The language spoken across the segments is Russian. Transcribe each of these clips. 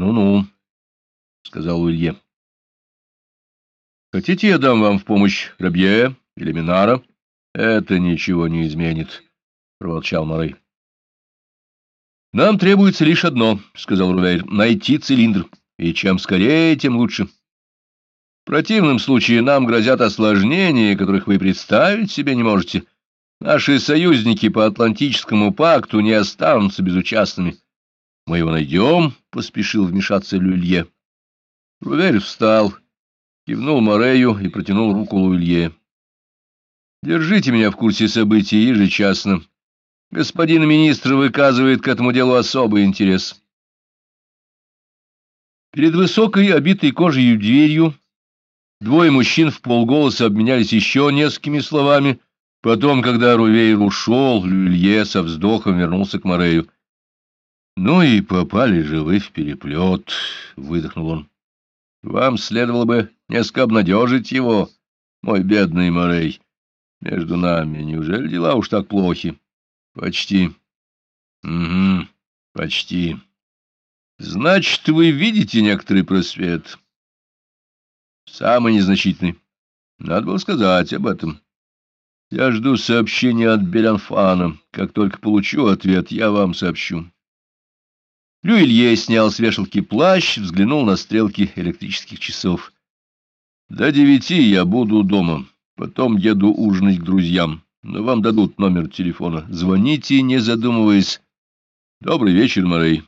Ну-ну, — сказал Уилье. — Хотите, я дам вам в помощь Рабье или Минара? — Это ничего не изменит, — проворчал Морей. — Нам требуется лишь одно, — сказал Рувейр, — найти цилиндр. И чем скорее, тем лучше. В противном случае нам грозят осложнения, которых вы представить себе не можете. Наши союзники по Атлантическому пакту не останутся безучастными. Мы его найдем, — поспешил вмешаться Люлье. Руверь встал, кивнул Морею и протянул руку Луилье. — Держите меня в курсе событий ежечасно. Господин министр выказывает к этому делу особый интерес. Перед высокой, обитой кожей дверью двое мужчин в полголоса обменялись еще несколькими словами. Потом, когда Рувейр ушел, Люлье со вздохом вернулся к Морею. — Ну и попали же вы в переплет, — выдохнул он. — Вам следовало бы несколько обнадежить его, мой бедный Морей. Между нами, неужели дела уж так плохи? — Почти. — Угу, почти. Значит, вы видите некоторый просвет. Самый незначительный. Надо было сказать об этом. Я жду сообщения от Белянфана. Как только получу ответ, я вам сообщу. Люилье снял с вешалки плащ, взглянул на стрелки электрических часов. До девяти я буду дома. Потом еду ужинать к друзьям. Но вам дадут номер телефона. Звоните, не задумываясь. Добрый вечер, Морей.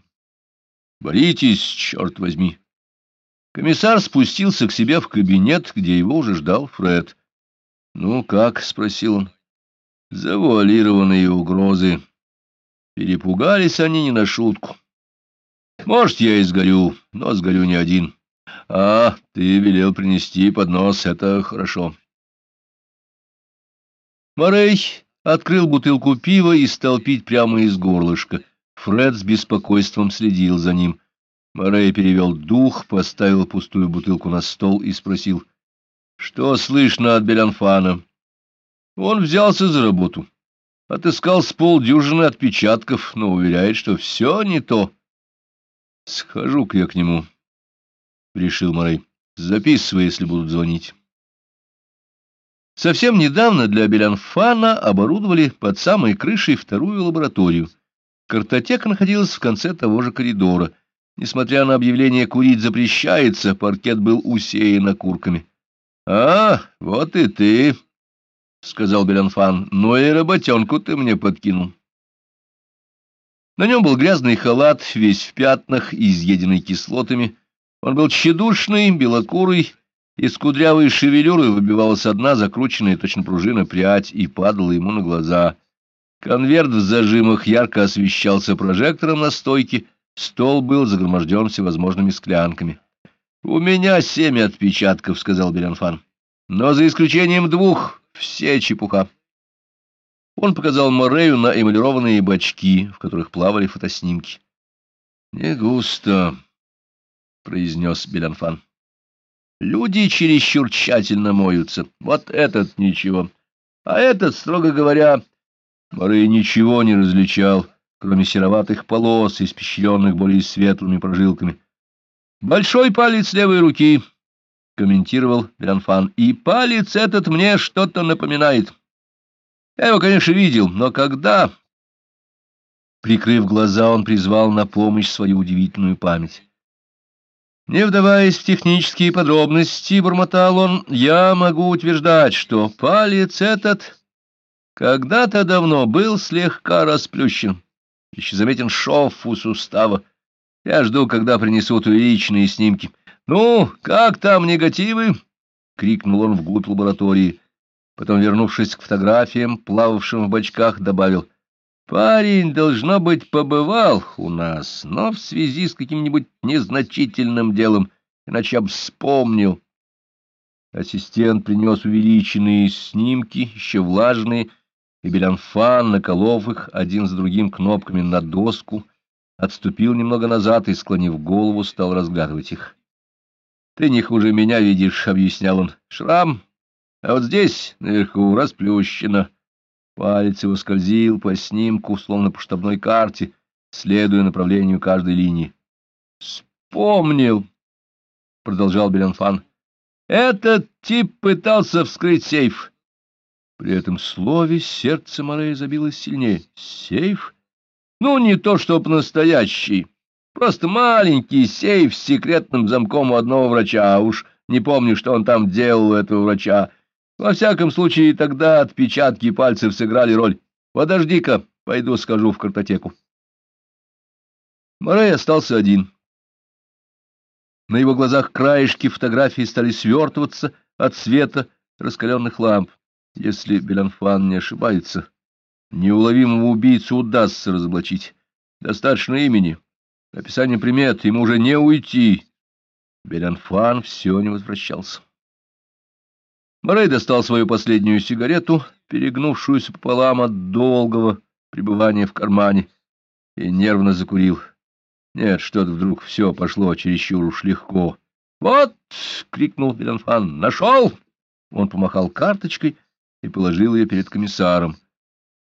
Боритесь, черт возьми. Комиссар спустился к себе в кабинет, где его уже ждал Фред. — Ну как? — спросил он. — Завуалированные угрозы. Перепугались они не на шутку. Может, я и сгорю, но сгорю не один. А, ты велел принести поднос, это хорошо. Морей открыл бутылку пива и стал пить прямо из горлышка. Фред с беспокойством следил за ним. Морей перевел дух, поставил пустую бутылку на стол и спросил, что слышно от Белянфана. Он взялся за работу, отыскал с полдюжины отпечатков, но уверяет, что все не то. — Схожу-ка я к нему, — решил Морей. — Записывай, если будут звонить. Совсем недавно для Белянфана оборудовали под самой крышей вторую лабораторию — Картотека находилась в конце того же коридора. Несмотря на объявление «курить запрещается», паркет был усеян окурками. — А, вот и ты, — сказал Белянфан, — ну и работенку ты мне подкинул. На нем был грязный халат, весь в пятнах, изъеденный кислотами. Он был тщедушный, белокурый, из кудрявой шевелюры выбивалась одна закрученная точно пружина прядь и падала ему на глаза. Конверт в зажимах ярко освещался прожектором на стойке, стол был загроможден всевозможными склянками. — У меня семь отпечатков, — сказал Беренфан. — Но за исключением двух все чепуха. Он показал Морею на эмалированные бачки, в которых плавали фотоснимки. — Не густо, — произнес Белянфан. — Люди чересчур тщательно моются. Вот этот ничего. А этот, строго говоря, Морей ничего не различал, кроме сероватых полос, испещренных более светлыми прожилками. «Большой палец левой руки», — комментировал Белянфан, — «и палец этот мне что-то напоминает. Я его, конечно, видел, но когда...» Прикрыв глаза, он призвал на помощь свою удивительную память. Не вдаваясь в технические подробности, бормотал он, я могу утверждать, что палец этот когда-то давно был слегка расплющен. Еще заметен шов у сустава. Я жду, когда принесут увеличенные снимки. «Ну, как там негативы?» — крикнул он вглубь лаборатории. Потом, вернувшись к фотографиям, плававшим в бачках, добавил. «Парень, должно быть, побывал у нас, но в связи с каким-нибудь незначительным делом, иначе я бы вспомнил». Ассистент принес увеличенные снимки, еще влажные, и Белянфан, наколов их один с другим кнопками на доску, отступил немного назад и, склонив голову, стал разглядывать их. — Ты не хуже меня видишь, — объяснял он. — Шрам, а вот здесь, наверху, расплющено. Палец его скользил по снимку, словно по штабной карте, следуя направлению каждой линии. — вспомнил, — продолжал Беленфан. — Этот тип пытался вскрыть сейф. При этом слове сердце Морея забилось сильнее. Сейф? Ну, не то чтоб настоящий. Просто маленький сейф с секретным замком у одного врача. Уж не помню, что он там делал у этого врача. Во всяком случае, тогда отпечатки пальцев сыграли роль. Подожди-ка, пойду скажу в картотеку. Морей остался один. На его глазах краешки фотографии стали свертываться от света раскаленных ламп. Если Белянфан не ошибается, неуловимого убийцу удастся разоблачить. Достаточно имени, описание примет, ему уже не уйти. Белянфан все не возвращался. Морей достал свою последнюю сигарету, перегнувшуюся пополам от долгого пребывания в кармане, и нервно закурил. Нет, что-то вдруг все пошло чересчур уж легко. «Вот!» — крикнул Беленфан. «Нашел!» Он помахал карточкой и положил ее перед комиссаром.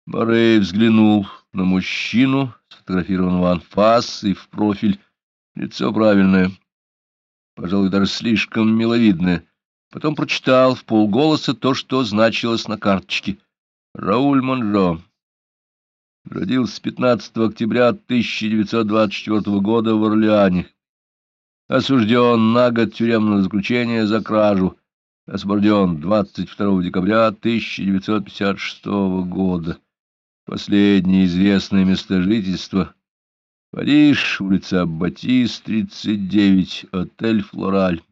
Морей взглянул на мужчину, сфотографированного анфас и в профиль. Лицо правильное, пожалуй, даже слишком миловидное. Потом прочитал в полголоса то, что значилось на карточке. Рауль Монжо. Родился 15 октября 1924 года в Орлеане. Осужден на год тюремного заключения за кражу. Освобожден 22 декабря 1956 года. Последнее известное место жительства — Париж, улица Батист, 39, отель «Флораль».